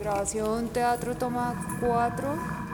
Grabación, teatro, toma 4.